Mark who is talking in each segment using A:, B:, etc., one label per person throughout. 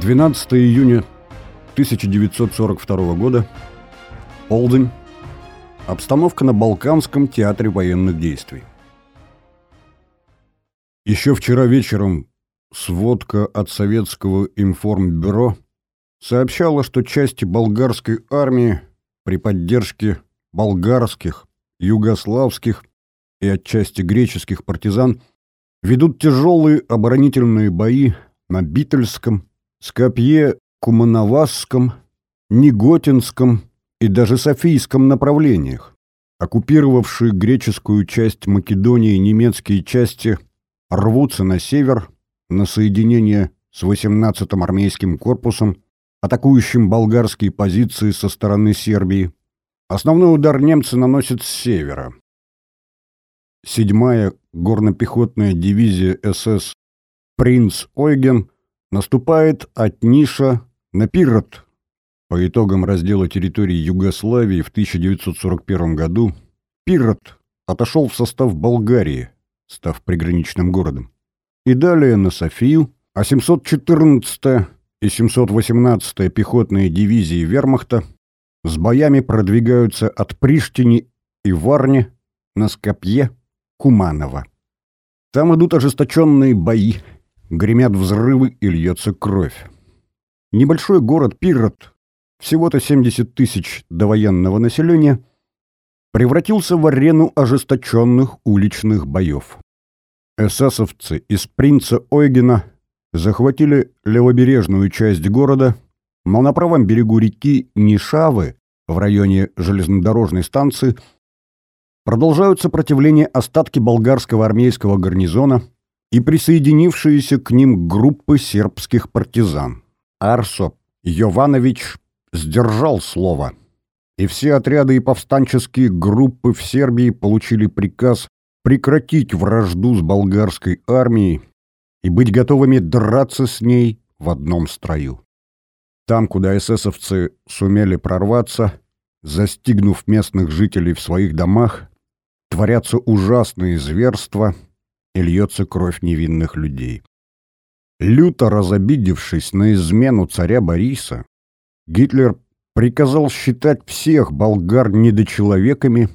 A: 12 июня 1942 года. Полдень. Обстановка на Балканском театре военных действий. Еще вчера вечером сводка от советского информбюро сообщала, что части болгарской армии при поддержке болгарских, югославских и отчасти греческих партизан ведут тяжелые оборонительные бои на Бительском, Скопье, Кумановасском, Неготинском и даже Софийском направлениях. Оккупировавшие греческую часть Македонии немецкие части рвутся на север, на соединение с 18-м армейским корпусом, атакующим болгарские позиции со стороны Сербии. Основной удар немцы наносят с севера. Седьмая горно-пехотная дивизия СС «Принц Ойген» наступает от Ниша на Пирот. По итогам раздела территории Югославии в 1941 году Пирот отошел в состав Болгарии, став приграничным городом. И далее на Софию, а 714-я и 718-я пехотные дивизии вермахта с боями продвигаются от Приштини и Варни на Скопье, Куманово. Там идут ожесточенные бои, гремят взрывы и льется кровь. Небольшой город Пирот, всего-то 70 тысяч довоенного населения, превратился в арену ожесточенных уличных боев. Эсэсовцы из принца Ойгена захватили левобережную часть города, но на правом берегу реки Нишавы, в районе железнодорожной станции, продолжают сопротивление остатки болгарского армейского гарнизона – и присоединившиеся к ним группы сербских партизан. Арсо Йованович сдержал слово, и все отряды и повстанческие группы в Сербии получили приказ прекратить вражду с болгарской армией и быть готовыми драться с ней в одном строю. Там, куда эсэсовцы сумели прорваться, застигнув местных жителей в своих домах, творятся ужасные зверства – и льется кровь невинных людей. Люто разобидевшись на измену царя Бориса, Гитлер приказал считать всех болгар недочеловеками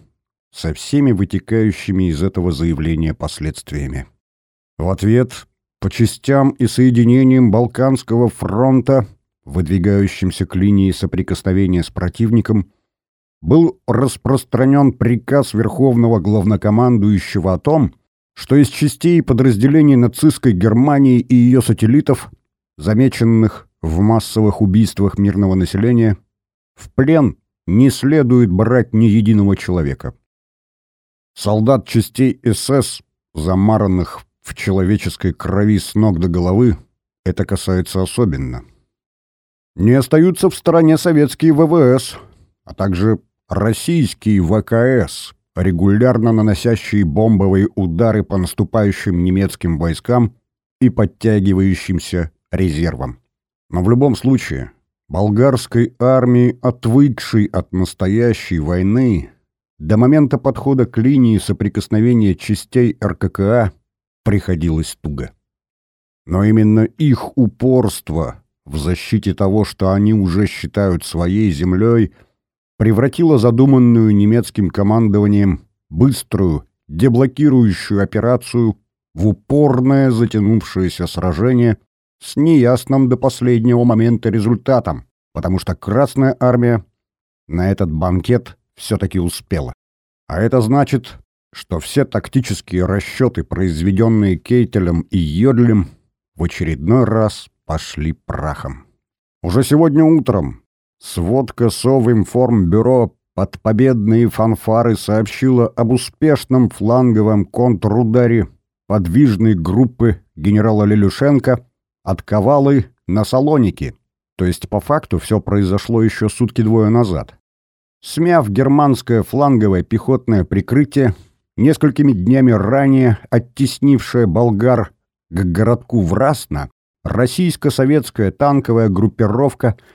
A: со всеми вытекающими из этого заявления последствиями. В ответ по частям и соединениям Балканского фронта, выдвигающимся к линии соприкосновения с противником, был распространен приказ Верховного Главнокомандующего о том, что из частей и подразделений нацистской Германии и ее сателлитов, замеченных в массовых убийствах мирного населения, в плен не следует брать ни единого человека. Солдат частей СС, замаранных в человеческой крови с ног до головы, это касается особенно. Не остаются в стороне советские ВВС, а также российские ВКС, регулярно наносящие бомбовые удары по наступающим немецким войскам и подтягивающимся резервам. Но в любом случае, болгарской армии, отвыкшей от настоящей войны, до момента подхода к линии соприкосновения частей РККА приходилось туго. Но именно их упорство в защите того, что они уже считают своей землей – превратила задуманную немецким командованием быструю, деблокирующую операцию в упорное затянувшееся сражение с неясным до последнего момента результатом, потому что Красная Армия на этот банкет все-таки успела. А это значит, что все тактические расчеты, произведенные Кейтелем и Йодлем, в очередной раз пошли прахом. Уже сегодня утром Сводка Совинформбюро под победные фанфары сообщила об успешном фланговом контрударе подвижной группы генерала Лелюшенко от Ковалы на Салоники. То есть по факту все произошло еще сутки-двое назад. Смяв германское фланговое пехотное прикрытие, несколькими днями ранее оттеснившее болгар к городку Врасна, российско-советская танковая группировка –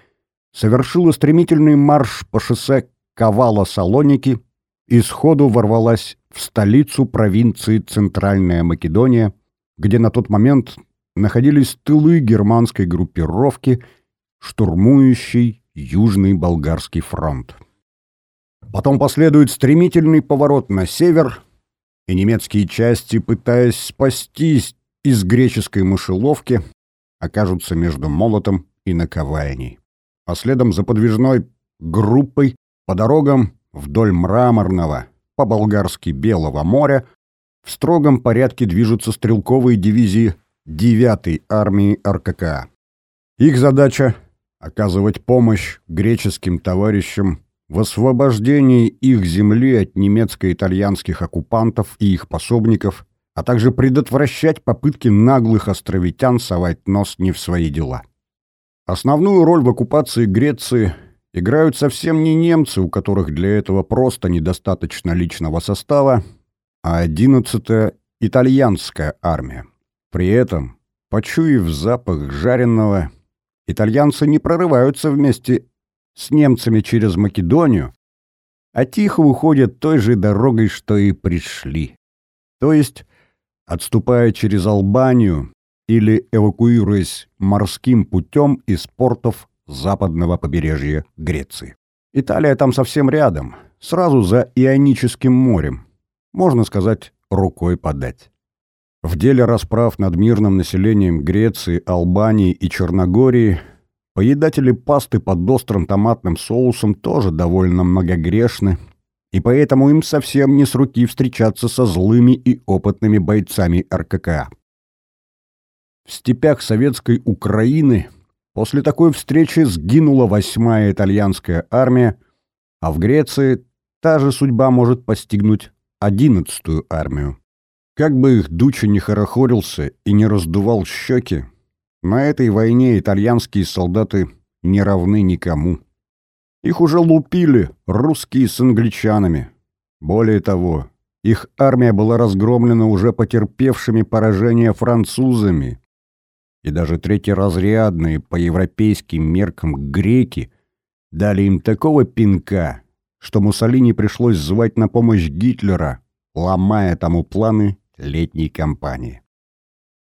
A: совершила стремительный марш по шоссе Кавала-Салоники и сходу ворвалась в столицу провинции Центральная Македония, где на тот момент находились тылы германской группировки, штурмующей Южный Болгарский фронт. Потом последует стремительный поворот на север, и немецкие части, пытаясь спастись из греческой мышеловки, окажутся между молотом и наковальней. А следом за подвижной группой по дорогам вдоль Мраморного, по-болгарски Белого моря, в строгом порядке движутся стрелковые дивизии 9-й армии РККА. Их задача — оказывать помощь греческим товарищам в освобождении их земли от немецко-итальянских оккупантов и их пособников, а также предотвращать попытки наглых островитян совать нос не в свои дела. Основную роль в оккупации Греции играют совсем не немцы, у которых для этого просто недостаточно личного состава, а 11-я итальянская армия. При этом, почуяв запах жареного, итальянцы не прорываются вместе с немцами через Македонию, а тихо уходят той же дорогой, что и пришли. То есть, отступая через Албанию или эвакуируясь морским путем из портов западного побережья Греции. Италия там совсем рядом, сразу за Ионическим морем. Можно сказать, рукой подать. В деле расправ над мирным населением Греции, Албании и Черногории поедатели пасты под острым томатным соусом тоже довольно многогрешны, и поэтому им совсем не с руки встречаться со злыми и опытными бойцами РККА. В степях советской Украины – После такой встречи сгинула восьмая итальянская армия, а в Греции та же судьба может постигнуть одиннадцатую армию. Как бы их Дуча не хорохорился и не раздувал щеки, на этой войне итальянские солдаты не равны никому. Их уже лупили русские с англичанами. Более того, их армия была разгромлена уже потерпевшими поражение французами, и даже третьеразрядные по европейским меркам греки дали им такого пинка, что Муссолини пришлось звать на помощь Гитлера, ломая тому планы летней кампании.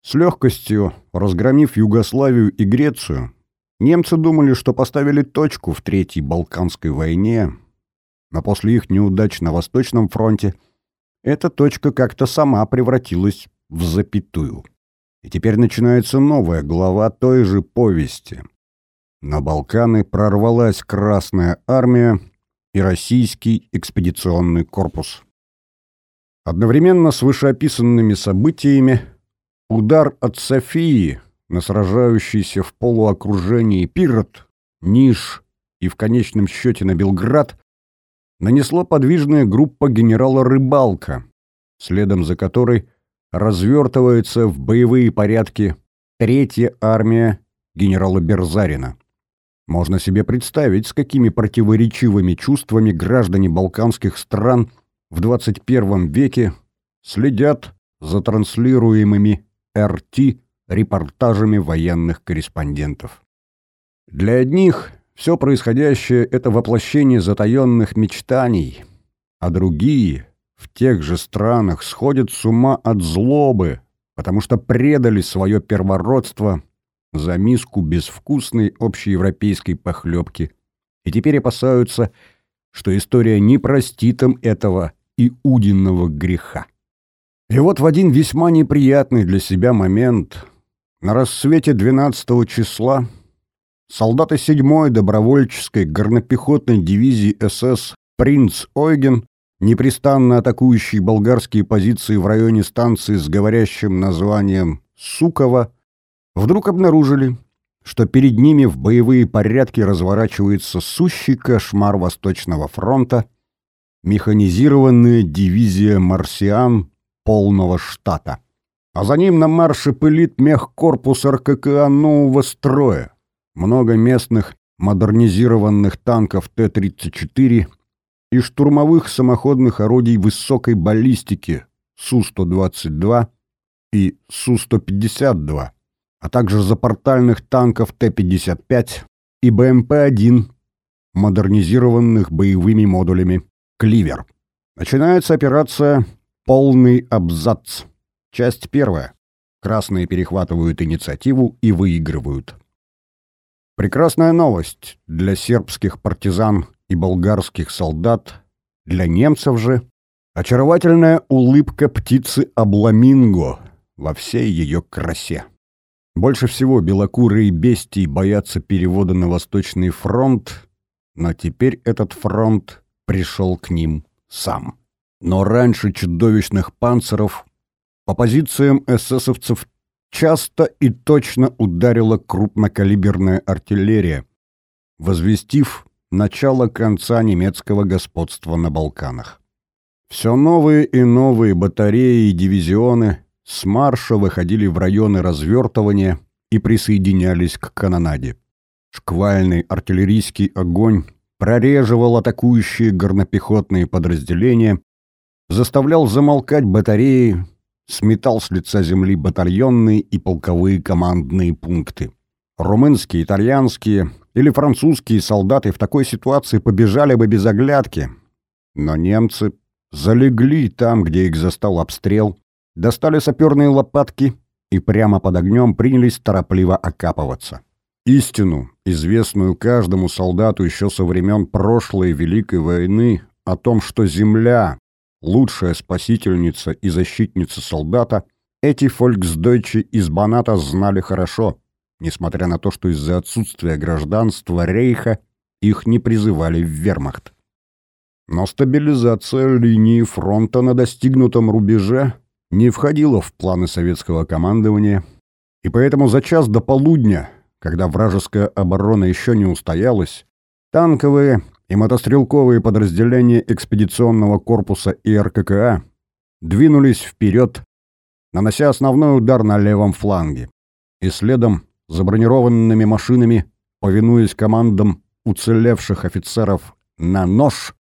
A: С легкостью разгромив Югославию и Грецию, немцы думали, что поставили точку в Третьей Балканской войне, но после их неудач на Восточном фронте эта точка как-то сама превратилась в запятую. И теперь начинается новая глава той же повести. На Балканы прорвалась Красная Армия и Российский экспедиционный корпус. Одновременно с вышеописанными событиями удар от Софии на сражающийся в полуокружении Пирот, Ниш и в конечном счете на Белград нанесла подвижная группа генерала Рыбалка, следом за которой – развертывается в боевые порядки Третья армия генерала Берзарина. Можно себе представить, с какими противоречивыми чувствами граждане балканских стран в 21 веке следят за транслируемыми РТ репортажами военных корреспондентов. Для одних все происходящее — это воплощение затаенных мечтаний, а другие — в тех же странах сходят с ума от злобы, потому что предали свое первородство за миску безвкусной общеевропейской похлебки и теперь опасаются, что история не простит им этого иудинного греха. И вот в один весьма неприятный для себя момент, на рассвете 12 числа, солдаты 7-й добровольческой горнопехотной дивизии СС «Принц Ойген» непрестанно атакующий болгарские позиции в районе станции с говорящим названием Суково, вдруг обнаружили, что перед ними в боевые порядки разворачивается сущий кошмар Восточного фронта, механизированная дивизия «Марсиан» полного штата. А за ним на марше пылит мехкорпус РККА нового строя. Много местных модернизированных танков Т-34 и штурмовых самоходных орудий высокой баллистики Су-122 и Су-152, а также запортальных танков Т-55 и БМП-1, модернизированных боевыми модулями «Кливер». Начинается операция «Полный абзац». Часть первая. Красные перехватывают инициативу и выигрывают. Прекрасная новость для сербских партизан и болгарских солдат, для немцев же очаровательная улыбка птицы Абламинго во всей ее красе. Больше всего белокурые бестии боятся перевода на Восточный фронт, но теперь этот фронт пришел к ним сам. Но раньше чудовищных панцеров по позициям эсэсовцев часто и точно ударила крупнокалиберная артиллерия, возвестив начало конца немецкого господства на Балканах. Все новые и новые батареи и дивизионы с марша выходили в районы развертывания и присоединялись к канонаде. Шквальный артиллерийский огонь прореживал атакующие горнопехотные подразделения, заставлял замолкать батареи, сметал с лица земли батальонные и полковые командные пункты. Румынские, итальянские или французские солдаты в такой ситуации побежали бы без оглядки. Но немцы залегли там, где их застал обстрел, достали саперные лопатки и прямо под огнем принялись торопливо окапываться. Истину, известную каждому солдату еще со времен прошлой Великой войны, о том, что земля лучшая спасительница и защитница солдата, эти фольксдойчи из Баната знали хорошо, несмотря на то, что из-за отсутствия гражданства Рейха их не призывали в вермахт. Но стабилизация линии фронта на достигнутом рубеже не входила в планы советского командования, и поэтому за час до полудня, когда вражеская оборона еще не устоялась, танковые и мотострелковые подразделения экспедиционного корпуса и РККА двинулись вперед, нанося основной удар на левом фланге. И следом, за бронированными машинами, повинуясь командам уцелевших офицеров на нож,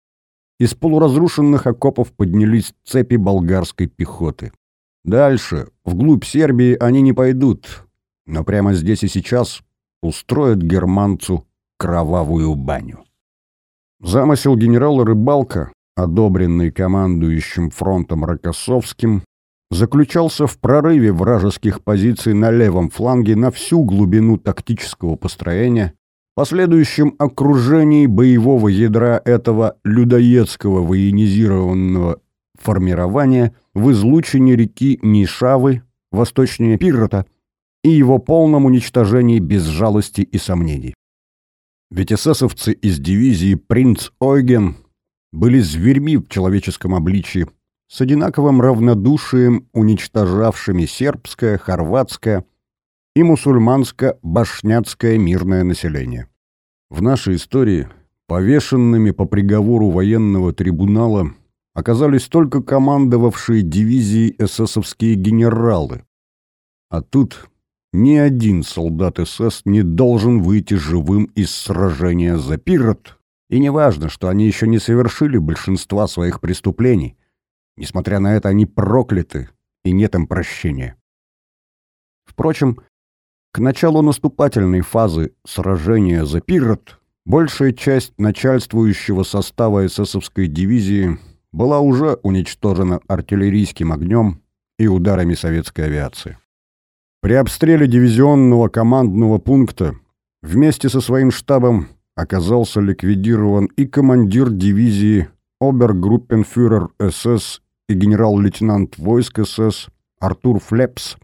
A: из полуразрушенных окопов поднялись цепи болгарской пехоты. Дальше, вглубь Сербии, они не пойдут, но прямо здесь и сейчас устроят германцу кровавую баню. Замысел генерала Рыбалка, одобренный командующим фронтом Рокоссовским, заключался в прорыве вражеских позиций на левом фланге на всю глубину тактического построения, последующем окружении боевого ядра этого людоедского военизированного формирования в излучине реки Нишавы, восточнее Пиррота, и его полном уничтожении без жалости и сомнений. Ведь эсэсовцы из дивизии «Принц Ойген» были зверьми в человеческом обличии, с одинаковым равнодушием уничтожавшими сербское, хорватское и мусульманско-башняцкое мирное население. В нашей истории повешенными по приговору военного трибунала оказались только командовавшие дивизией эсэсовские генералы. А тут ни один солдат СС не должен выйти живым из сражения за Пирот, и неважно, что они еще не совершили большинства своих преступлений. Несмотря на это, они прокляты, и нет им прощения. Впрочем, к началу наступательной фазы сражения за Пирот большая часть начальствующего состава эсэсовской дивизии была уже уничтожена артиллерийским огнем и ударами советской авиации. При обстреле дивизионного командного пункта вместе со своим штабом оказался ликвидирован и командир дивизии обергруппенфюрер СС и генерал-лейтенант войск СС Артур Флепс.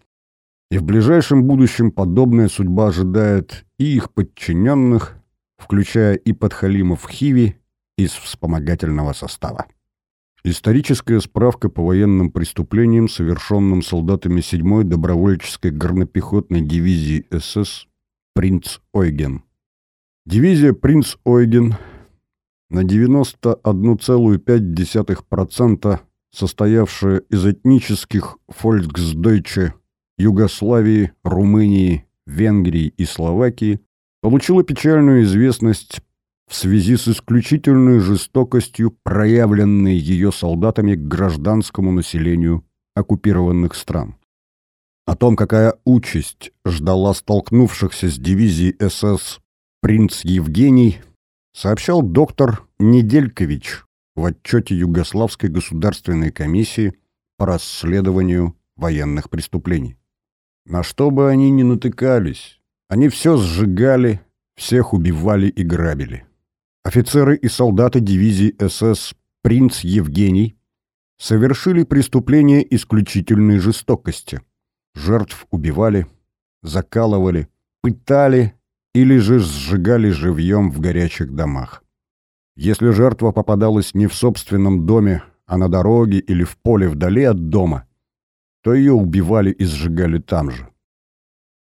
A: И в ближайшем будущем подобная судьба ожидает и их подчиненных, включая и подхалимов Хиви из вспомогательного состава. Историческая справка по военным преступлениям, совершенным солдатами 7-й добровольческой горнопехотной дивизии СС «Принц Ойген». Дивизия «Принц Ойген» на 91,5% состоявшая из этнических фольксдойче Югославии, Румынии, Венгрии и Словакии, получила печальную известность в связи с исключительной жестокостью, проявленной ее солдатами к гражданскому населению оккупированных стран. О том, какая участь ждала столкнувшихся с дивизией СС принц Евгений, сообщал доктор Неделькович в отчете Югославской государственной комиссии по расследованию военных преступлений. На что бы они ни натыкались, они все сжигали, всех убивали и грабили. Офицеры и солдаты дивизии СС «Принц Евгений» совершили преступление исключительной жестокости. Жертв убивали, закалывали, пытали или же сжигали живьем в горячих домах. Если жертва попадалась не в собственном доме, а на дороге или в поле вдали от дома, то ее убивали и сжигали там же.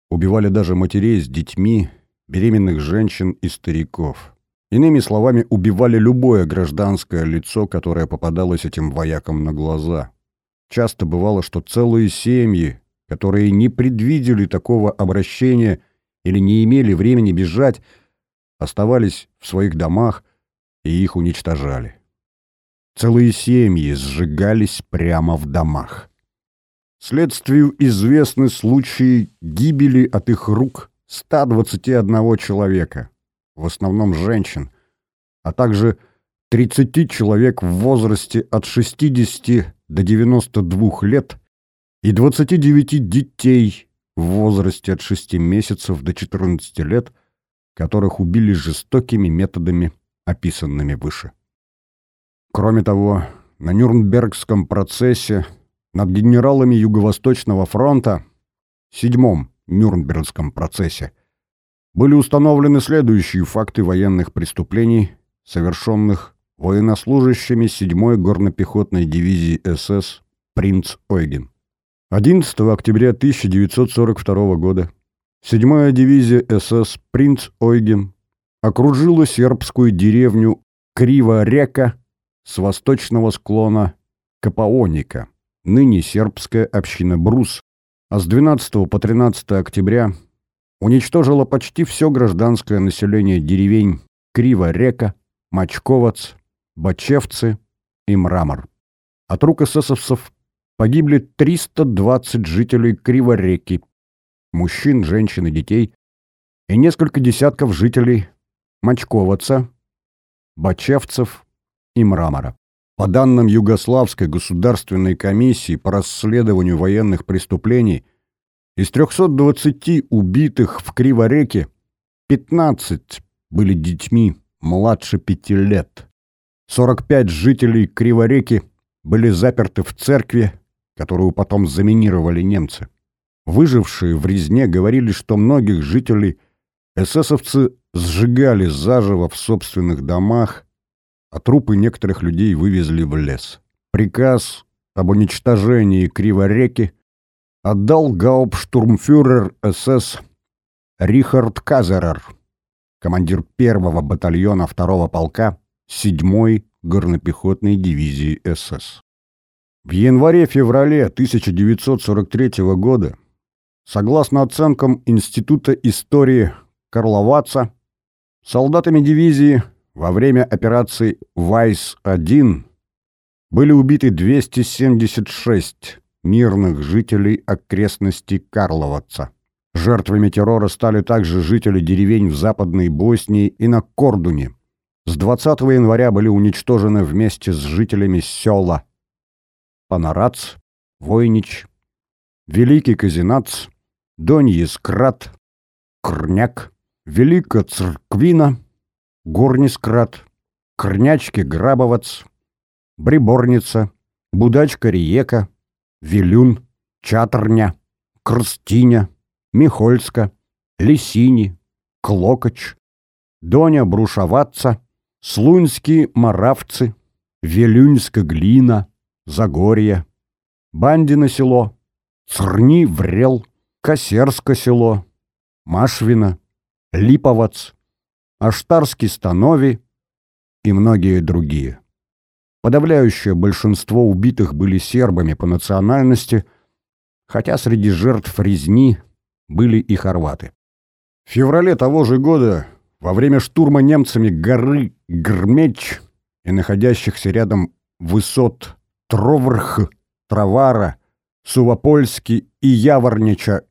A: Убивали даже матерей с детьми, беременных женщин и стариков. Иными словами, убивали любое гражданское лицо, которое попадалось этим воякам на глаза. Часто бывало, что целые семьи, которые не предвидели такого обращения или не имели времени бежать, оставались в своих домах и их уничтожали. Целые семьи сжигались прямо в домах. Следствию известны случаи гибели от их рук 121 человека, в основном женщин, а также 30 человек в возрасте от 60 до 92 лет и 29 детей в возрасте от 6 месяцев до 14 лет, которых убили жестокими методами, описанными выше. Кроме того, на Нюрнбергском процессе над генералами Юго-Восточного фронта, седьмом Нюрнбергском процессе, были установлены следующие факты военных преступлений, совершенных военнослужащими 7-й горно-пехотной дивизии СС «Принц Ойген». 11 октября 1942 года 7-я дивизия СС «Принц Ойген» окружила сербскую деревню Криворека с восточного склона Капаоника, ныне сербская община Брус, а с 12 по 13 октября уничтожила почти все гражданское население деревень Криворека, Мачковац, Бачевцы и Мрамор. От рук эсэсовцев погибли 320 жителей Кривореки, мужчин, женщин и детей, и несколько десятков жителей Мачковаца, Бачевцев и Мрамора. По данным Югославской государственной комиссии по расследованию военных преступлений, из 320 убитых в Кривореке 15 были детьми младше пяти лет. 45 жителей Кривореки были заперты в церкви, которую потом заминировали немцы. Выжившие в резне говорили, что многих жителей эсэсовцы сжигали заживо в собственных домах, а трупы некоторых людей вывезли в лес. Приказ об уничтожении Кривореки отдал гауптштурмфюрер СС Рихард Казерер, командир первого батальона второго полка 7-й горнопехотной дивизии СС. В январе-феврале 1943 года, согласно оценкам Института истории Карловаца, солдатами дивизии во время операции «Вайс-1» были убиты 276 мирных жителей окрестностей Карловаца. Жертвами террора стали также жители деревень в Западной Боснии и на Кордуне. С 20 января были уничтожены вместе с жителями села Панарац, Войнич, Великий Казинац, Доньескрат, Крняк, Велика Церквина, Горнискрат, Крнячки Грабовац, Бриборница, Будачка Риека, Вилюн, Чаторня, Крстиня, Михольска, Лисини, Клокоч, Доня Брушаватца, Слуньские Маравцы, Велюньска Глина, Загорье, Бандино село, Црни Врел, Косерско село, Машвина, Липовац, Аштарский Станови и многие другие. Подавляющее большинство убитых были сербами по национальности, хотя среди жертв резни были и хорваты. В феврале того же года, во время штурма немцами горы Грмеч и находящихся рядом высот Троврх, Травара, Сувопольски и Яворнича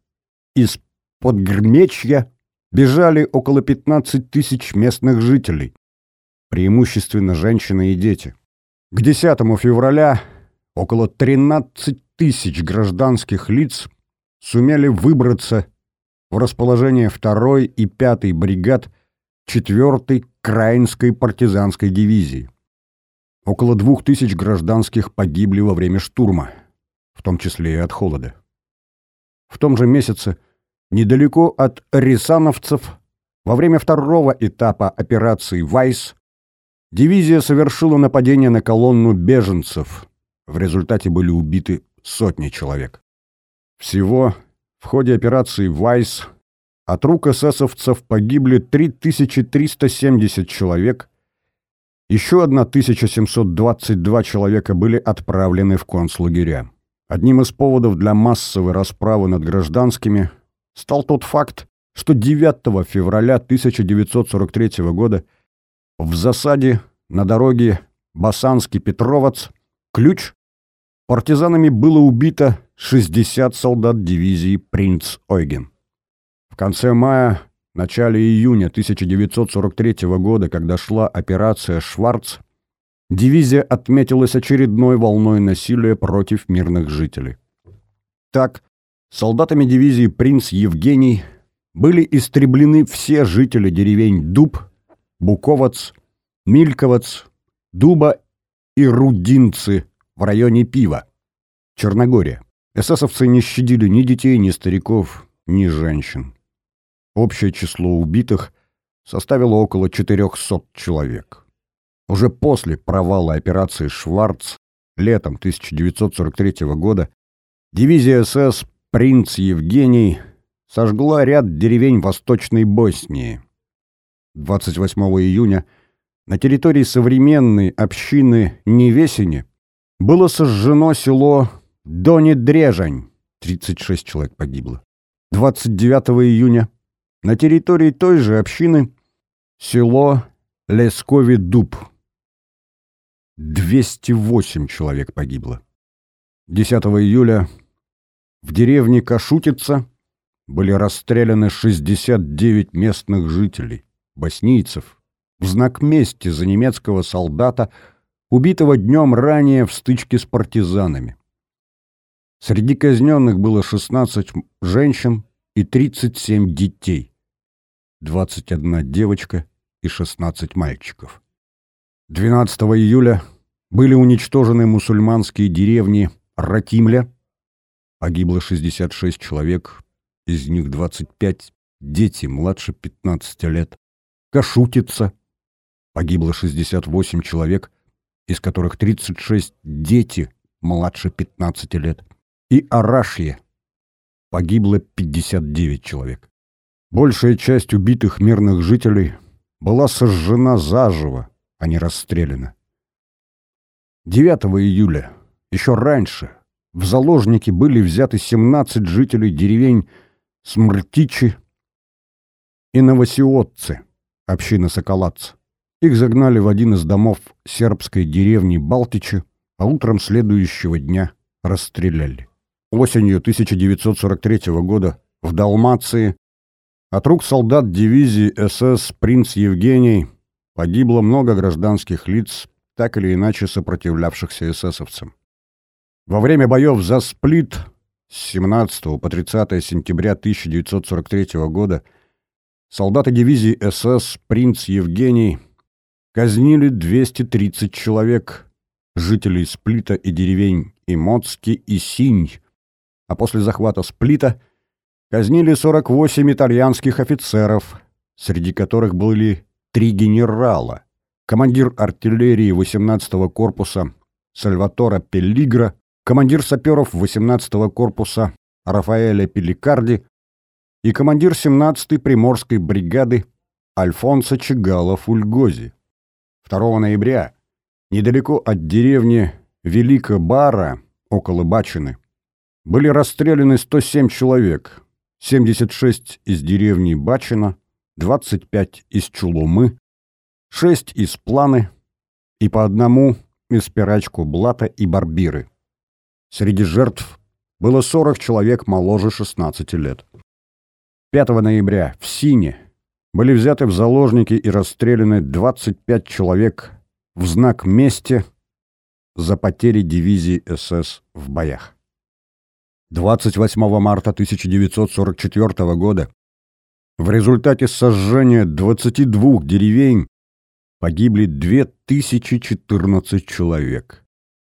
A: из Подгрмечья бежали около 15 тысяч местных жителей, преимущественно женщины и дети. К 10 февраля около 13 тысяч гражданских лиц сумели выбраться в расположение 2 и 5 бригад 4 Краинской партизанской дивизии. Около двух тысяч гражданских погибли во время штурма, в том числе и от холода. В том же месяце, недалеко от Рисановцев, во время второго этапа операции «Вайс» дивизия совершила нападение на колонну беженцев. В результате были убиты сотни человек. Всего в ходе операции «Вайс» от рук эсэсовцев погибли 3370 человек, еще 1722 человека были отправлены в концлагеря. Одним из поводов для массовой расправы над гражданскими стал тот факт, что 9 февраля 1943 года в засаде на дороге Басанский-Петровац Ключ партизанами было убито 60 солдат дивизии «Принц Ойген». В конце мая, начале июня 1943 года, когда шла операция «Шварц», дивизия отметилась очередной волной насилия против мирных жителей. Так, солдатами дивизии «Принц Евгений» были истреблены все жители деревень Дуб, Буковац, Мильковац, Дуба и Рудинцы в районе Пива, Черногория. Эсэсовцы не щадили ни детей, ни стариков, ни женщин. Общее число убитых составило около 400 человек. Уже после провала операции «Шварц» летом 1943 года дивизия СС «Принц Евгений» сожгла ряд деревень Восточной Боснии. 28 июня на территории современной общины Невесине было сожжено село Дони-Дрежань, 36 человек погибло. 29 июня на территории той же общины село Лескови-Дуб. 208 человек погибло. 10 июля в деревне Кашутица были расстреляны 69 местных жителей, боснийцев, в знак мести за немецкого солдата, убитого днем ранее в стычке с партизанами. Среди казненных было 16 женщин и 37 детей, 21 девочка и 16 мальчиков. 12 июля были уничтожены мусульманские деревни Ратимля, погибло 66 человек, из них 25 дети младше 15 лет, Кашутица, погибло 68 человек, из которых 36 дети младше 15 лет и Арашье. Погибло 59 человек. Большая часть убитых мирных жителей была сожжена заживо, а не расстреляна. 9 июля, еще раньше, в заложники были взяты 17 жителей деревень Смртичи и Новосиотцы, община Соколатц. Их загнали в один из домов сербской деревни Балтичи, а утром следующего дня расстреляли. Осенью 1943 года в Далмации от рук солдат дивизии СС «Принц Евгений» погибло много гражданских лиц, так или иначе сопротивлявшихся эсэсовцам. Во время боев за Сплит с 17 по 30 сентября 1943 года солдаты дивизии СС «Принц Евгений» казнили 230 человек, жителей Сплита и деревень Имоцки и Синь, а после захвата Сплита казнили 48 итальянских офицеров, среди которых были три генерала, командир артиллерии 18-го корпуса Сальватора Пеллигра, командир саперов 18-го корпуса Рафаэля Пеликарди и командир 17-й приморской бригады Альфонсо Чигало Фульгози. 2 ноября, недалеко от деревни Велика-Бара, около Бачины, были расстреляны 107 человек, 76 из деревни Бачина, 25 из Чулумы, 6 из Планы и по одному из Пирачку Блата и Барбиры. Среди жертв было 40 человек моложе 16 лет. 5 ноября в Сине были взяты в заложники и расстреляны 25 человек в знак мести за потери дивизии СС в боях. 28 марта 1944 года в результате сожжения 22 деревень погибли 2014 человек.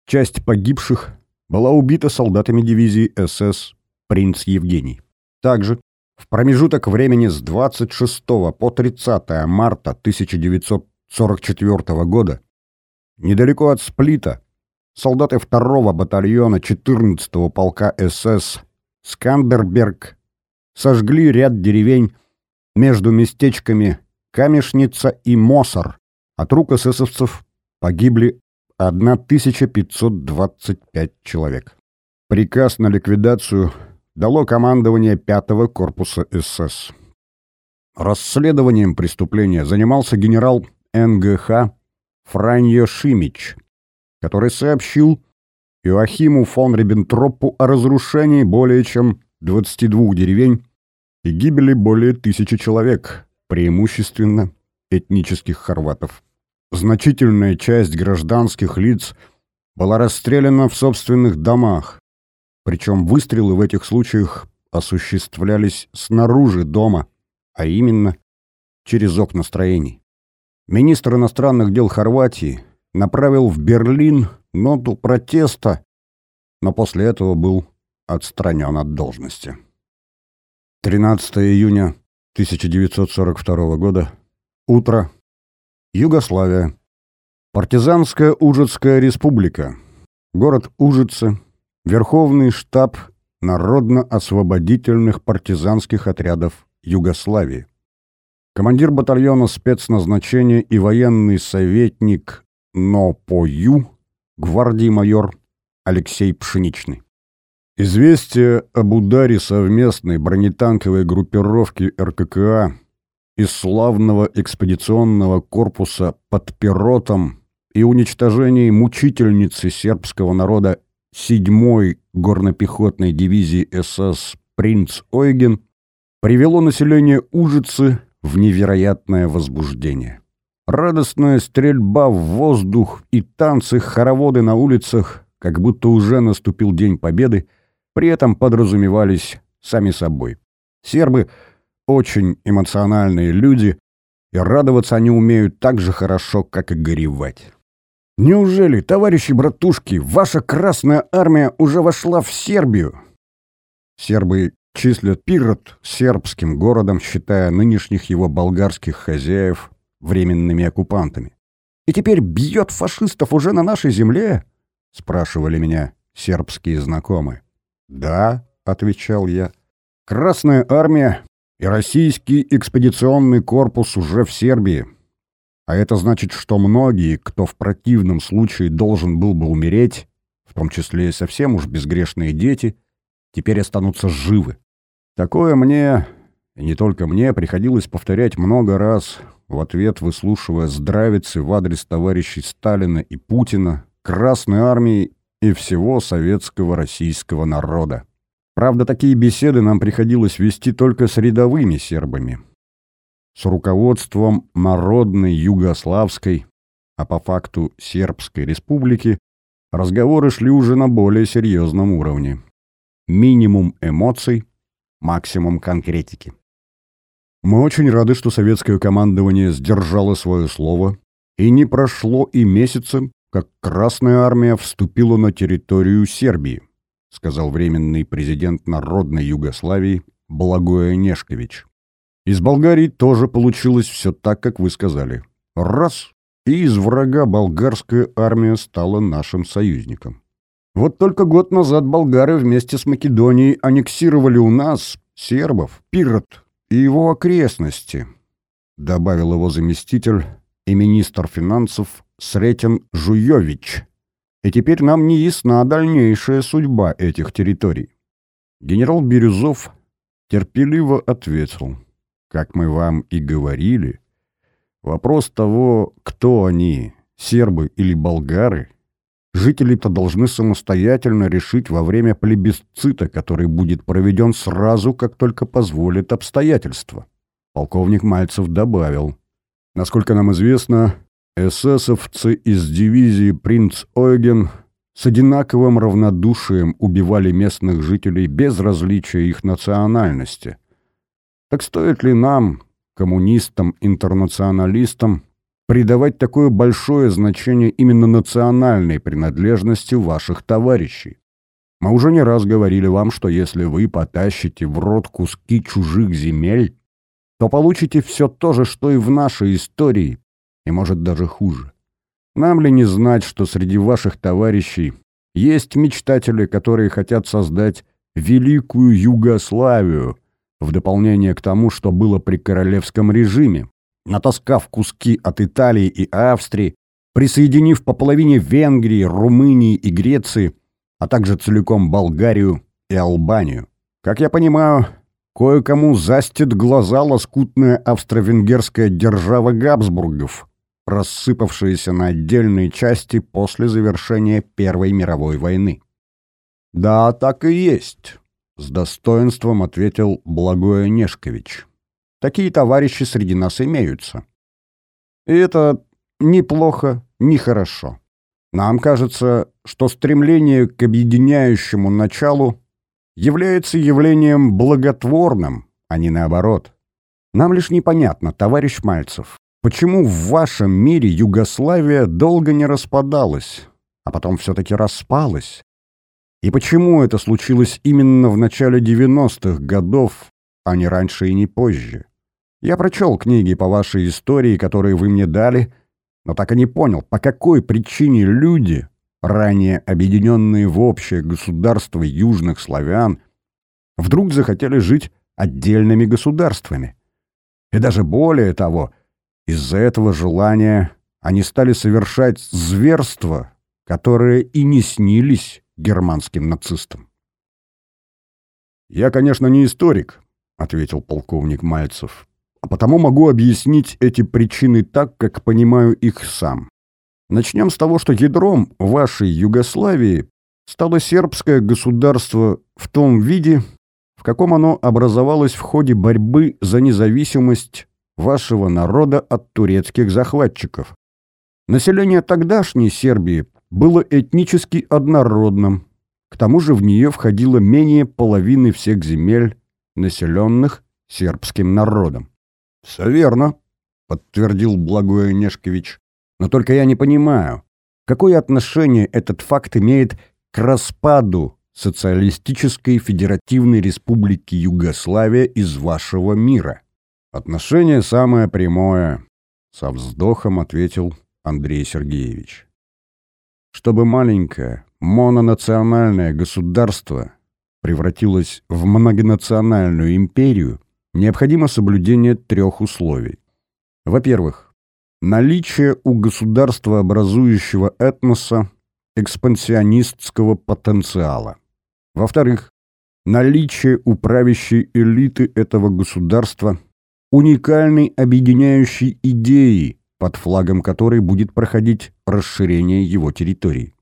A: Часть погибших была убита солдатами дивизии СС «Принц Евгений». Также в промежуток времени с 26 по 30 марта 1944 года недалеко от Сплита солдаты 2-го батальона 14-го полка СС Скандерберг сожгли ряд деревень между местечками Камешница и Мосор. От рук эсэсовцев погибли 1525 человек. Приказ на ликвидацию дало командование 5-го корпуса СС. Расследованием преступления занимался генерал НГХ Франьо Шимич, который сообщил Иоахиму фон Риббентропу о разрушении более чем 22 деревень и гибели более тысячи человек, преимущественно этнических хорватов. Значительная часть гражданских лиц была расстреляна в собственных домах, причем выстрелы в этих случаях осуществлялись снаружи дома, а именно через окна строений. Министр иностранных дел Хорватии направил в Берлин ноту протеста, но после этого был отстранен от должности. 13 июня 1942 года. Утро. Югославия. Партизанская Ужицкая республика. Город Ужицы. Верховный штаб Народно-освободительных партизанских отрядов Югославии. Командир батальона спецназначения и военный советник НОПОЮ, гвардии майор Алексей Пшеничный. Известие об ударе совместной бронетанковой группировки РККА из славного экспедиционного корпуса под Пиротом и уничтожении мучительницы сербского народа 7-й горнопехотной дивизии СС «Принц Ойген» привело население Ужицы в невероятное возбуждение. Радостная стрельба в воздух и танцы-хороводы на улицах, как будто уже наступил День Победы, при этом подразумевались сами собой. Сербы — очень эмоциональные люди, и радоваться они умеют так же хорошо, как и горевать. Неужели, товарищи братушки, ваша Красная Армия уже вошла в Сербию? Сербы числят Пирот сербским городом, считая нынешних его болгарских хозяев временными оккупантами. И теперь бьет фашистов уже на нашей земле? Спрашивали меня сербские знакомые. Да, отвечал я. Красная армия и российский экспедиционный корпус уже в Сербии. А это значит, что многие, кто в противном случае должен был бы умереть, в том числе и совсем уж безгрешные дети, теперь останутся живы. Такое мне, и не только мне, приходилось повторять много раз, в ответ выслушивая здравицы в адрес товарищей Сталина и Путина, Красной Армии и всего советского российского народа. Правда, такие беседы нам приходилось вести только с рядовыми сербами с руководством Народной Югославской, а по факту Сербской республики, разговоры шли уже на более серьезном уровне. Минимум эмоций, максимум конкретики. Мы очень рады, что советское командование сдержало свое слово, и не прошло и месяца, как Красная Армия вступила на территорию Сербии, сказал временный президент Народной Югославии Благое Нешкович. Из Болгарии тоже получилось все так, как вы сказали. Раз — и из врага болгарская армия стала нашим союзником. Вот только год назад болгары вместе с Македонией аннексировали у нас, сербов, Пирот и его окрестности, добавил его заместитель и министр финансов Сретен Жуевич. И теперь нам не ясна дальнейшая судьба этих территорий. Генерал Бирюзов терпеливо ответил — как мы вам и говорили, вопрос того, кто они, сербы или болгары, жители-то должны самостоятельно решить во время плебисцита, который будет проведен сразу, как только позволит обстоятельства. Полковник Мальцев добавил. Насколько нам известно, эсэсовцы из дивизии «Принц Ойген» с одинаковым равнодушием убивали местных жителей без различия их национальности. Так стоит ли нам, коммунистам-интернационалистам, придавать такое большое значение именно национальной принадлежности ваших товарищей? Мы уже не раз говорили вам, что если вы потащите в рот куски чужих земель, то получите все то же, что и в нашей истории, и, может, даже хуже. Нам ли не знать, что среди ваших товарищей есть мечтатели, которые хотят создать великую Югославию, в дополнение к тому, что было при королевском режиме, натаскав куски от Италии и Австрии, присоединив по половине Венгрии, Румынии и Греции, а также целиком Болгарию и Албанию. Как я понимаю, кое-кому застит глаза лоскутная австро-венгерская держава Габсбургов, рассыпавшаяся на отдельные части после завершения Первой мировой войны. «Да, так и есть», — с достоинством ответил Благое Нешкович. «Такие товарищи среди нас имеются. И это неплохо, не хорошо. Нам кажется, что стремление к объединяющему началу является явлением благотворным, а не наоборот. Нам лишь непонятно, товарищ Мальцев, почему в вашем мире Югославия долго не распадалась, а потом все-таки распалась? И почему это случилось именно в начале 90-х годов, а не раньше и не позже? Я прочел книги по вашей истории, которые вы мне дали, но так и не понял, по какой причине люди, ранее объединенные в общее государство южных славян, вдруг захотели жить отдельными государствами. И даже более того, из-за этого желания они стали совершать зверства, которые и не снились германским нацистам. «Я, конечно, не историк», — ответил полковник Мальцев а потому могу объяснить эти причины так, как понимаю их сам. Начнем с того, что ядром вашей Югославии стало сербское государство в том виде, в каком оно образовалось в ходе борьбы за независимость вашего народа от турецких захватчиков. Население тогдашней Сербии было этнически однородным, к тому же в нее входило менее половины всех земель, населенных сербским народом. «Все верно», — подтвердил Благой Нешкович. «Но только я не понимаю, какое отношение этот факт имеет к распаду Социалистической Федеративной Республики Югославия из вашего мира?» «Отношение самое прямое», — со вздохом ответил Андрей Сергеевич. «Чтобы маленькое мононациональное государство превратилось в многонациональную империю, необходимо соблюдение трех условий. Во-первых, наличие у государства образующего этноса экспансионистского потенциала. Во-вторых, наличие у правящей элиты этого государства уникальной объединяющей идеи, под флагом которой будет проходить расширение его территорий.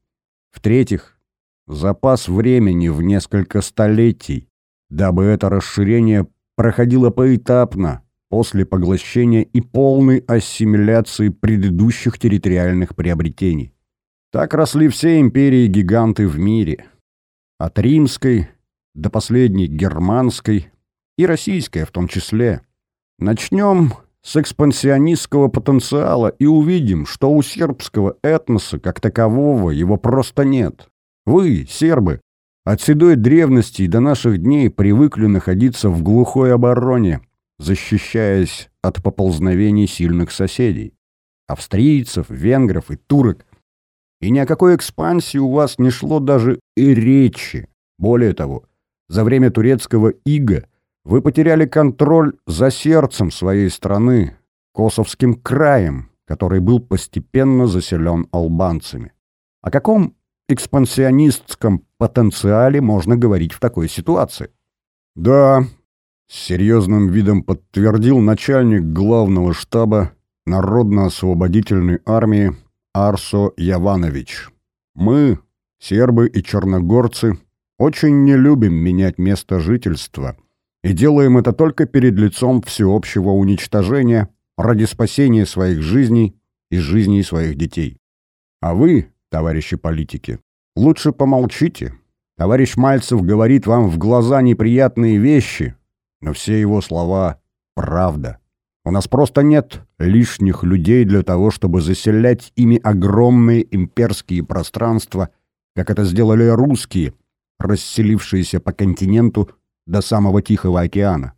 A: В-третьих, запас времени в несколько столетий, дабы это расширение проходила поэтапно, после поглощения и полной ассимиляции предыдущих территориальных приобретений. Так росли все империи-гиганты в мире. От римской до последней германской и российской в том числе. Начнем с экспансионистского потенциала и увидим, что у сербского этноса как такового его просто нет. Вы, сербы, от седой древности до наших дней привыкли находиться в глухой обороне, защищаясь от поползновений сильных соседей. Австрийцев, венгров и турок. И ни о какой экспансии у вас не шло даже и речи. Более того, за время турецкого ига вы потеряли контроль за сердцем своей страны, Косовским краем, который был постепенно заселен албанцами. О каком экспансионистском потенциале можно говорить в такой ситуации? Да, с серьезным видом подтвердил начальник главного штаба Народно-освободительной армии Арсо Яванович. Мы, сербы и черногорцы, очень не любим менять место жительства и делаем это только перед лицом всеобщего уничтожения ради спасения своих жизней и жизней своих детей. А вы, товарищи политики, лучше помолчите. Товарищ Мальцев говорит вам в глаза неприятные вещи, но все его слова — правда. У нас просто нет лишних людей для того, чтобы заселять ими огромные имперские пространства, как это сделали русские, расселившиеся по континенту до самого Тихого океана.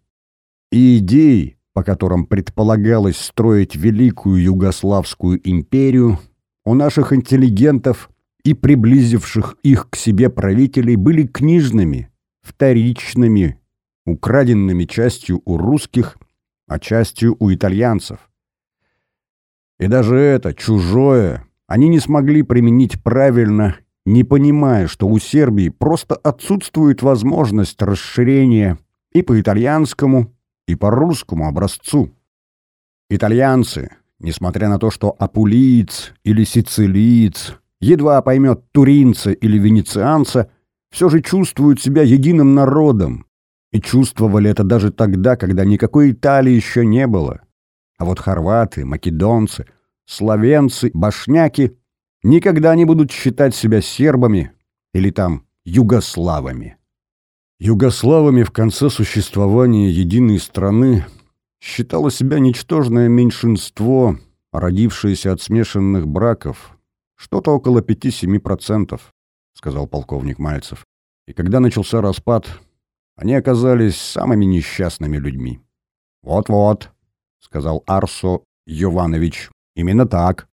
A: И идей, по которым предполагалось строить великую Югославскую империю, у наших интеллигентов и приблизивших их к себе правителей были книжными, вторичными, украденными частью у русских, а частью у итальянцев. И даже это, чужое, они не смогли применить правильно, не понимая, что у Сербии просто отсутствует возможность расширения и по итальянскому, и по русскому образцу. Итальянцы, несмотря на то, что апулиец или сицилиец едва поймет туринца или венецианца, все же чувствуют себя единым народом. И чувствовали это даже тогда, когда никакой Италии еще не было. А вот хорваты, македонцы, словенцы, башняки никогда не будут считать себя сербами или там югославами. Югославами в конце существования единой страны считало себя ничтожное меньшинство, родившееся от смешанных браков, что-то около 5-7%, сказал полковник Мальцев. И когда начался распад, они оказались самыми несчастными людьми. Вот-вот, сказал Арсо Йованович. Именно так.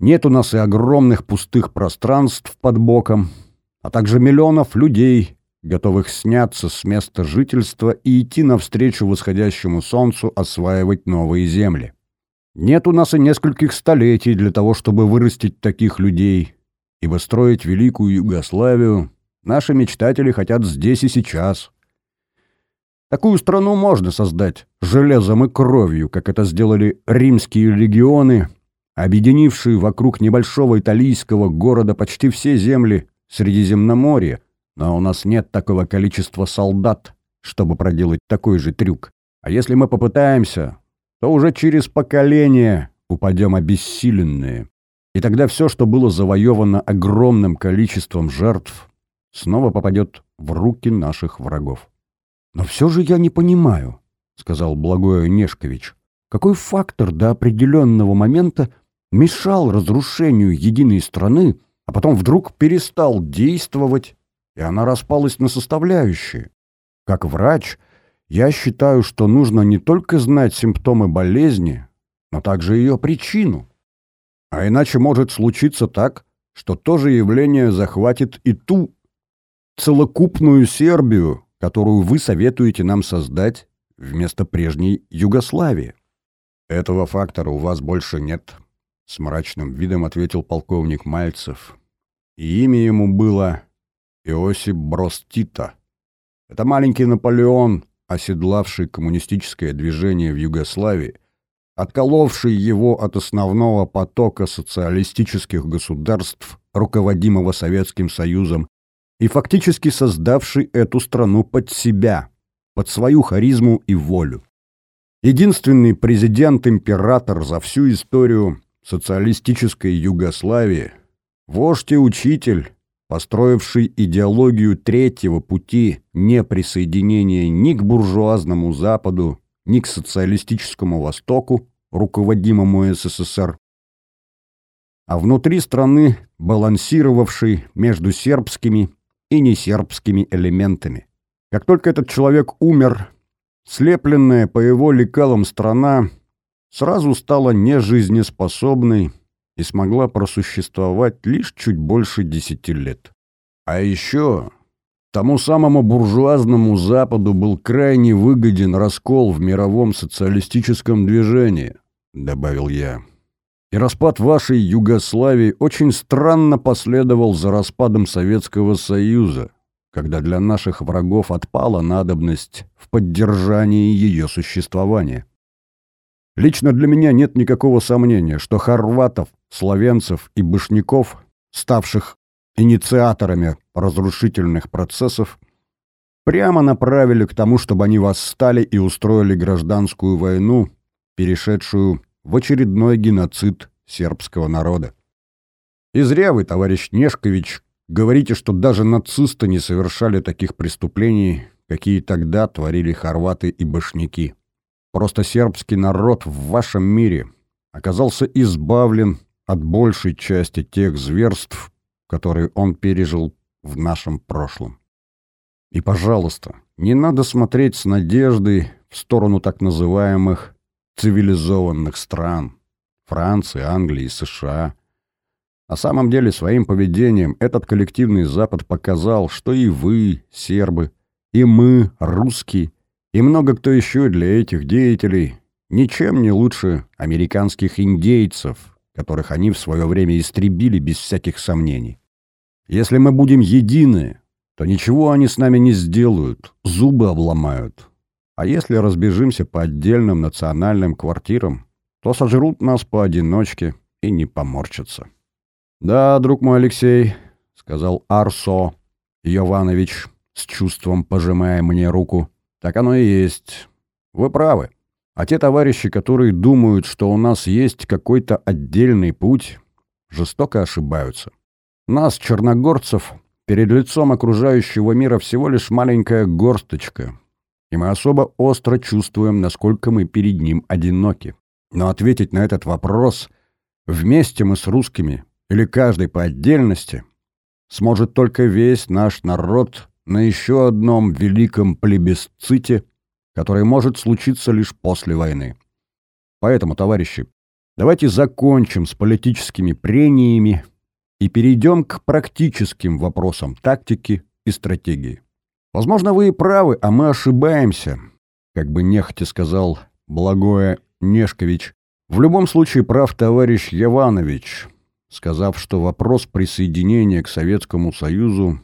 A: Нет у нас и огромных пустых пространств под боком, а также миллионов людей, готовых сняться с места жительства и идти навстречу восходящему солнцу осваивать новые земли. Нет у нас и нескольких столетий для того, чтобы вырастить таких людей, ибо строить великую Югославию наши мечтатели хотят здесь и сейчас. Такую страну можно создать железом и кровью, как это сделали римские легионы, объединившие вокруг небольшого италийского города почти все земли Средиземноморья, но у нас нет такого количества солдат, чтобы проделать такой же трюк. А если мы попытаемся, то уже через поколение упадем обессиленные. И тогда все, что было завоевано огромным количеством жертв, снова попадет в руки наших врагов. «Но все же я не понимаю», — сказал Благой Нешкович, «какой фактор до определенного момента мешал разрушению единой страны, а потом вдруг перестал действовать, и она распалась на составляющие. Как врач — я считаю, что нужно не только знать симптомы болезни, но также ее причину. А иначе может случиться так, что то же явление захватит и ту целокупную Сербию, которую вы советуете нам создать вместо прежней Югославии. Этого фактора у вас больше нет, с мрачным видом ответил полковник Мальцев. И имя ему было Иосип Брос Тита. Это маленький Наполеон, оседлавший коммунистическое движение в Югославии, отколовший его от основного потока социалистических государств, руководимого Советским Союзом, и фактически создавший эту страну под себя, под свою харизму и волю. Единственный президент-император за всю историю социалистической Югославии, вождь и учитель, построивший идеологию третьего пути неприсоединения ни к буржуазному Западу, ни к социалистическому Востоку, руководимому СССР, а внутри страны балансировавший между сербскими и несербскими элементами. Как только этот человек умер, слепленная по его лекалам страна сразу стала нежизнеспособной, и смогла просуществовать лишь чуть больше десяти лет. А еще тому самому буржуазному Западу был крайне выгоден раскол в мировом социалистическом движении, добавил я. И распад вашей Югославии очень странно последовал за распадом Советского Союза, когда для наших врагов отпала надобность в поддержании ее существования. Лично для меня нет никакого сомнения, что хорватов, словенцев и башняков, ставших инициаторами разрушительных процессов, прямо направили к тому, чтобы они восстали и устроили гражданскую войну, перешедшую в очередной геноцид сербского народа. И зря вы, товарищ Нешкович, говорите, что даже нацисты не совершали таких преступлений, какие тогда творили хорваты и башняки. Просто сербский народ в вашем мире оказался избавлен от большей части тех зверств, которые он пережил в нашем прошлом. И, пожалуйста, не надо смотреть с надеждой в сторону так называемых цивилизованных стран – Франции, Англии и США. На самом деле своим поведением этот коллективный Запад показал, что и вы, сербы, и мы, русские, и много кто еще для этих деятелей ничем не лучше американских индейцев, которых они в свое время истребили без всяких сомнений. Если мы будем едины, то ничего они с нами не сделают, зубы обломают. А если разбежимся по отдельным национальным квартирам, то сожрут нас поодиночке и не поморчатся. «Да, друг мой Алексей», — сказал Арсо Йованович, с чувством пожимая мне руку, — «так оно и есть. Вы правы. А те товарищи, которые думают, что у нас есть какой-то отдельный путь, жестоко ошибаются. Нас, черногорцев, перед лицом окружающего мира всего лишь маленькая горсточка, и мы особо остро чувствуем, насколько мы перед ним одиноки. Но ответить на этот вопрос вместе мы с русскими или каждый по отдельности сможет только весь наш народ на еще одном великом плебисците, который может случиться лишь после войны. Поэтому, товарищи, давайте закончим с политическими прениями и перейдем к практическим вопросам тактики и стратегии. Возможно, вы и правы, а мы ошибаемся, как бы нехотя сказал благое Нешкович. В любом случае прав товарищ Яванович, сказав, что вопрос присоединения к Советскому Союзу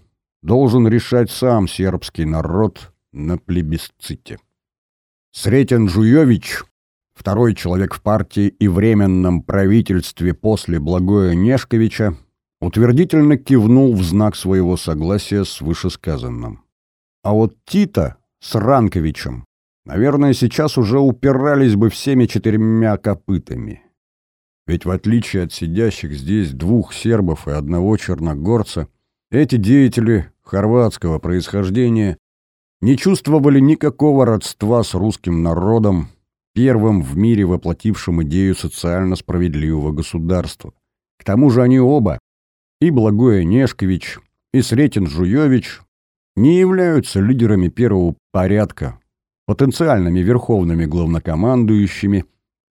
A: должен решать сам сербский народ на плебисците. Сретен Жуевич, второй человек в партии и временном правительстве после Благоя Нешковича, утвердительно кивнул в знак своего согласия с вышесказанным. А вот Тита с Ранковичем, наверное, сейчас уже упирались бы всеми четырьмя копытами. Ведь в отличие от сидящих здесь двух сербов и одного черногорца, эти деятели хорватского происхождения не чувствовали никакого родства с русским народом, первым в мире воплотившим идею социально справедливого государства. К тому же они оба, и Благое Нешкович, и Сретен Жуевич не являются лидерами первого порядка, потенциальными верховными главнокомандующими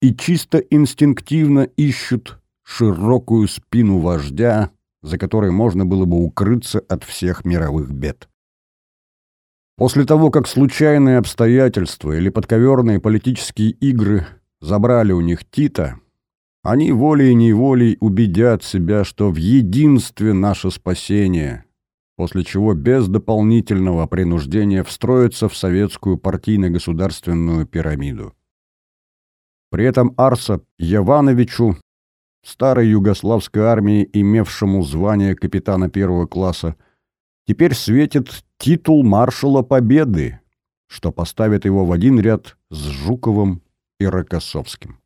A: и чисто инстинктивно ищут широкую спину вождя, за которой можно было бы укрыться от всех мировых бед. После того, как случайные обстоятельства или подковерные политические игры забрали у них Тита, они волей-неволей убедят себя, что в единстве наше спасение, после чего без дополнительного принуждения встроятся в советскую партийно-государственную пирамиду. При этом Арса Явановичу, старой югославской армии, имевшему звание капитана первого класса, теперь светит титул маршала Победы, что поставит его в один ряд с Жуковым и Рокоссовским.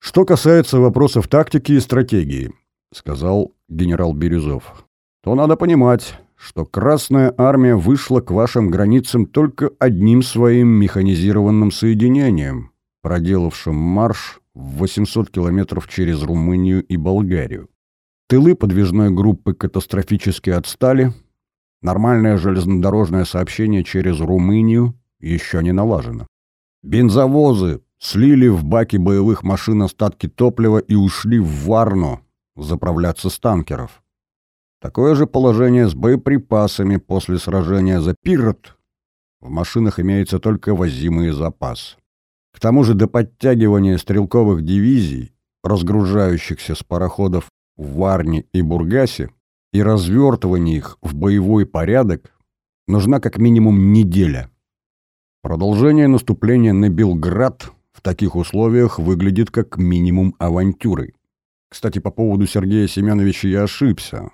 A: «Что касается вопросов тактики и стратегии», — сказал генерал Бирюзов, — «то надо понимать, что Красная Армия вышла к вашим границам только одним своим механизированным соединением, проделавшим марш в 800 километров через Румынию и Болгарию. Тылы подвижной группы катастрофически отстали, нормальное железнодорожное сообщение через Румынию еще не налажено. Бензовозы, слили в баки боевых машин остатки топлива и ушли в Варну заправляться с танкеров. Такое же положение с боеприпасами после сражения за Пирот. В машинах имеется только возимый запас. К тому же до подтягивания стрелковых дивизий, разгружающихся с пароходов в Варне и Бургасе, и развертывания их в боевой порядок, нужна как минимум неделя. Продолжение наступления на Белград в таких условиях выглядит как минимум авантюрой. Кстати, по поводу Сергея Семеновича я ошибся.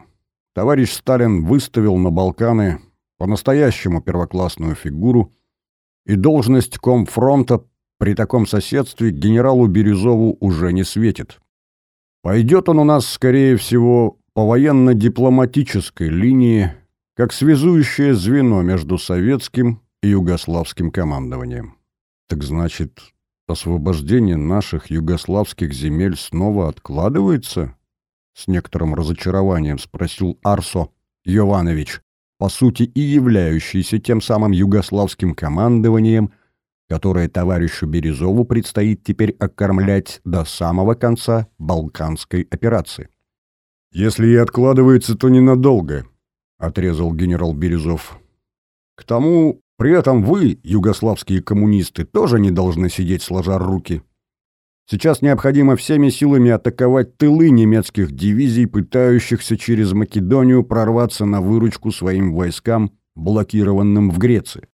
A: Товарищ Сталин выставил на Балканы по-настоящему первоклассную фигуру, и должность комфронта при таком соседстве генералу Бирюзову уже не светит. Пойдет он у нас, скорее всего, по военно-дипломатической линии, как связующее звено между советским и югославским командованием. Так значит, освобождение наших югославских земель снова откладывается? С некоторым разочарованием спросил Арсо Йованович, по сути и являющийся тем самым югославским командованием, которое товарищу Березову предстоит теперь окормлять до самого конца Балканской операции. «Если и откладывается, то ненадолго», — отрезал генерал Березов. «К тому, при этом вы, югославские коммунисты, тоже не должны сидеть сложа руки. Сейчас необходимо всеми силами атаковать тылы немецких дивизий, пытающихся через Македонию прорваться на выручку своим войскам, блокированным в Греции.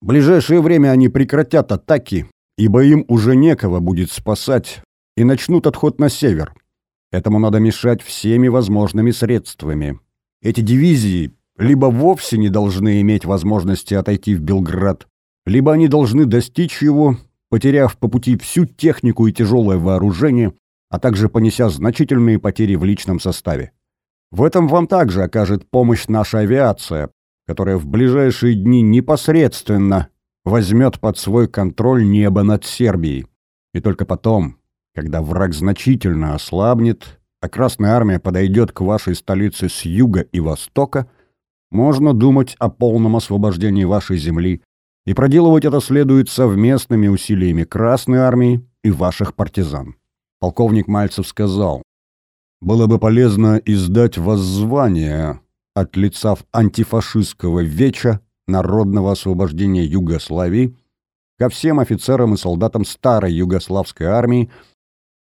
A: В ближайшее время они прекратят атаки, ибо им уже некого будет спасать, и начнут отход на север. Этому надо мешать всеми возможными средствами. Эти дивизии либо вовсе не должны иметь возможности отойти в Белград, либо они должны достичь его, потеряв по пути всю технику и тяжелое вооружение, а также понеся значительные потери в личном составе. В этом вам также окажет помощь наша авиация, которая в ближайшие дни непосредственно возьмет под свой контроль небо над Сербией. И только потом, когда враг значительно ослабнет, а Красная Армия подойдет к вашей столице с юга и востока, можно думать о полном освобождении вашей земли, и проделывать это следует совместными усилиями Красной Армии и ваших партизан. Полковник Мальцев сказал, «Было бы полезно издать воззвание от лица антифашистского веча народного освобождения Югославии ко всем офицерам и солдатам старой югославской армии,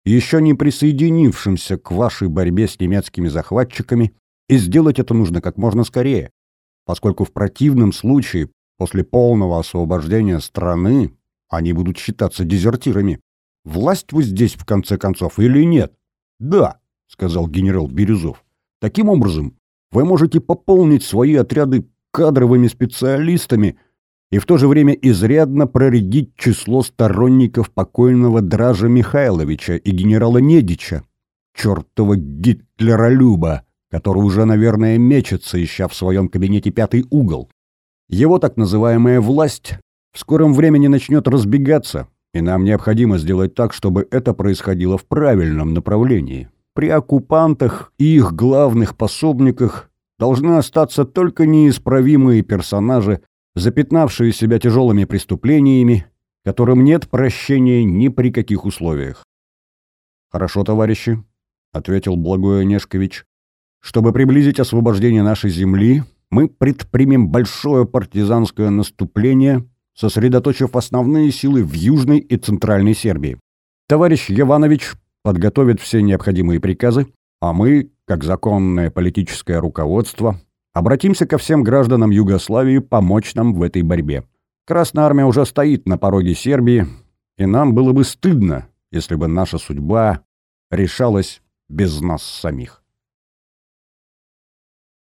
A: еще не присоединившимся к вашей борьбе с немецкими захватчиками, и сделать это нужно как можно скорее, поскольку в противном случае, после полного освобождения страны, они будут считаться дезертирами. Власть вы здесь, в конце концов, или нет? Да, сказал генерал Бирюзов. Таким образом, вы можете пополнить свои отряды кадровыми специалистами и в то же время изрядно проредить число сторонников покойного Дража Михайловича и генерала Недича, чертова гитлеролюба, который уже, наверное, мечется, ища в своем кабинете пятый угол. Его так называемая власть в скором времени начнет разбегаться, и нам необходимо сделать так, чтобы это происходило в правильном направлении. При оккупантах и их главных пособниках должны остаться только неисправимые персонажи, запятнавшие себя тяжелыми преступлениями, которым нет прощения ни при каких условиях. «Хорошо, товарищи», — ответил Благой Онешкович. «Чтобы приблизить освобождение нашей земли, мы предпримем большое партизанское наступление, сосредоточив основные силы в Южной и Центральной Сербии. Товарищ Иванович подготовит все необходимые приказы, а мы, как законное политическое руководство, обратимся ко всем гражданам Югославии помочь нам в этой борьбе. Красная армия уже стоит на пороге Сербии, и нам было бы стыдно, если бы наша судьба решалась без нас самих.